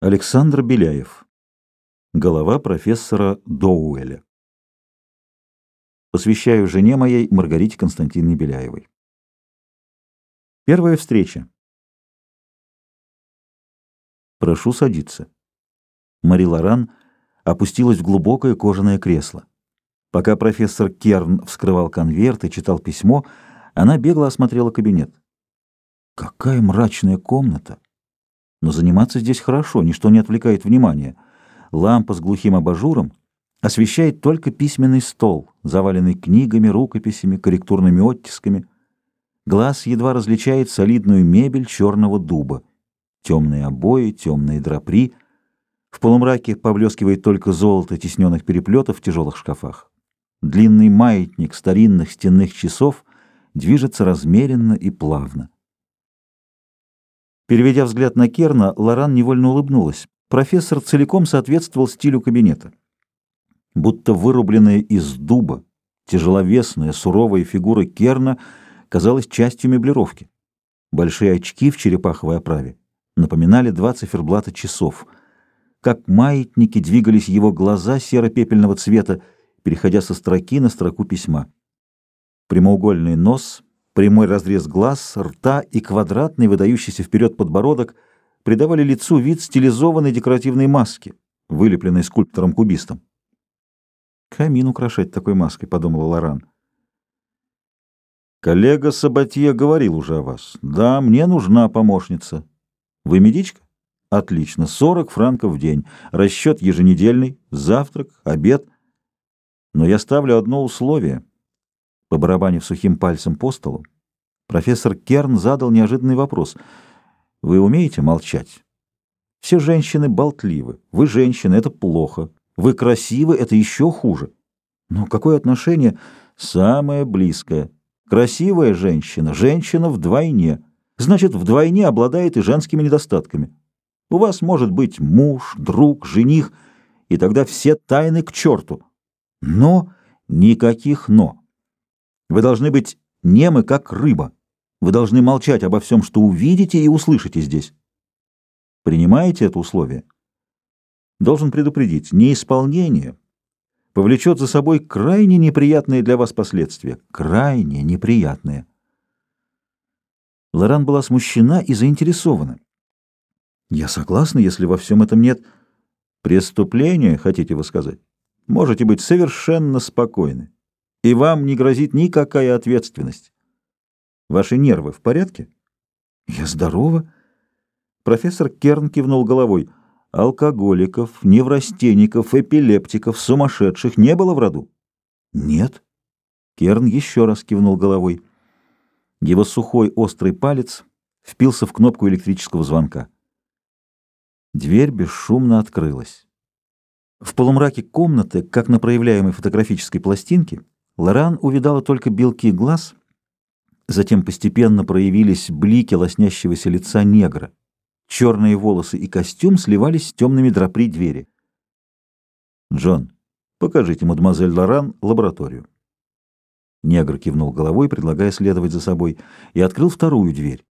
Александр Беляев. Голова профессора Доуэля. Посвящаю жене моей Маргарите Константиновне Беляевой. Первая встреча. Прошу садиться. Мари Лоран опустилась в глубокое кожаное кресло. Пока профессор Керн вскрывал конверт и читал письмо, она бегло осмотрела кабинет. Какая мрачная комната! Но заниматься здесь хорошо, ничто не отвлекает внимания. Лампа с глухим абажуром освещает только письменный стол, заваленный книгами, рукописями, корректурными оттисками. Глаз едва различает солидную мебель черного дуба. Темные обои, темные драпри. В полумраке поблескивает только золото тесненных переплетов в тяжелых шкафах. Длинный маятник старинных стенных часов движется размеренно и плавно. Переведя взгляд на Керна, Лоран невольно улыбнулась. Профессор целиком соответствовал стилю кабинета. Будто вырубленная из дуба, тяжеловесная, суровая фигура Керна казалась частью меблировки. Большие очки в черепаховой оправе напоминали два циферблата часов. Как маятники двигались его глаза серо-пепельного цвета, переходя со строки на строку письма. Прямоугольный нос — Прямой разрез глаз, рта и квадратный, выдающийся вперед подбородок придавали лицу вид стилизованной декоративной маски, вылепленной скульптором-кубистом. «Камин украшать такой маской», — подумала Лоран. «Коллега Сабатье говорил уже о вас. Да, мне нужна помощница. Вы медичка? Отлично. 40 франков в день. Расчет еженедельный, завтрак, обед. Но я ставлю одно условие — Побарабанив сухим пальцем по столу, профессор Керн задал неожиданный вопрос. «Вы умеете молчать?» «Все женщины болтливы. Вы женщины, это плохо. Вы красивы, это еще хуже. Но какое отношение? Самое близкое. Красивая женщина, женщина вдвойне. Значит, вдвойне обладает и женскими недостатками. У вас может быть муж, друг, жених, и тогда все тайны к черту. Но никаких «но». Вы должны быть немы, как рыба. Вы должны молчать обо всем, что увидите и услышите здесь. Принимаете это условие? Должен предупредить, неисполнение повлечет за собой крайне неприятные для вас последствия. Крайне неприятные. Лоран была смущена и заинтересована. Я согласна, если во всем этом нет преступления, хотите вы сказать. Можете быть совершенно спокойны и вам не грозит никакая ответственность. Ваши нервы в порядке? Я здорова. Профессор Керн кивнул головой. Алкоголиков, неврастенников, эпилептиков, сумасшедших не было в роду? Нет. Керн еще раз кивнул головой. Его сухой острый палец впился в кнопку электрического звонка. Дверь бесшумно открылась. В полумраке комнаты, как на проявляемой фотографической пластинке, Лоран увидала только белки глаз, затем постепенно проявились блики лоснящегося лица негра. Черные волосы и костюм сливались с темными драпри двери. «Джон, покажите мадемуазель Лоран лабораторию». Негр кивнул головой, предлагая следовать за собой, и открыл вторую дверь.